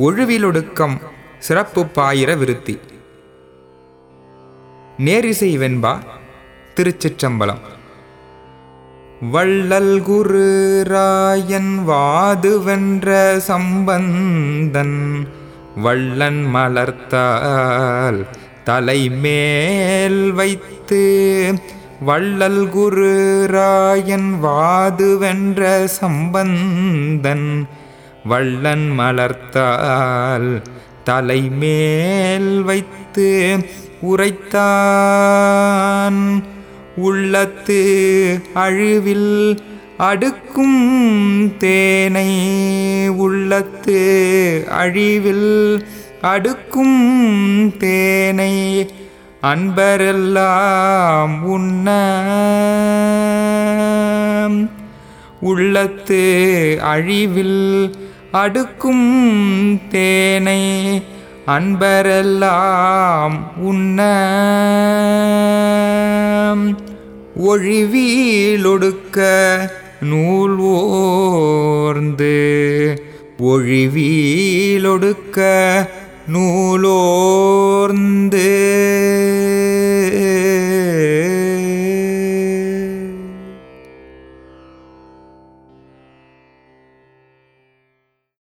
ஒழுவிலொடுக்கம் சிறப்பு பாயிர விருத்தி. நேரிசை வெண்பா திருச்சிற்றம்பலம். வள்ளல் குரு ராயன் வாது வென்ற சம்பந்தன் வள்ளன் மலர்த்தால் தலைமேல் வைத்து வள்ளல் குரு ராயன் வாது வென்ற சம்பந்தன் வள்ளன் மலர்த்தால் தலைமேல் வைத்து உரைத்தான். உள்ளத்து அழுவில் அடுக்கும் தேனை உள்ளத்து அழிவில் அடுக்கும் தேனை அன்பரெல்லாம் உண்ண. உள்ளத்து அழிவில் அடுக்கும் தேனை அன்பரெல்லாம் உண்ண. ஒழிவீலொடுக்க நூல் ஓர்ந்து. ஒழிவீலொடுக்க நூலோர்ந்து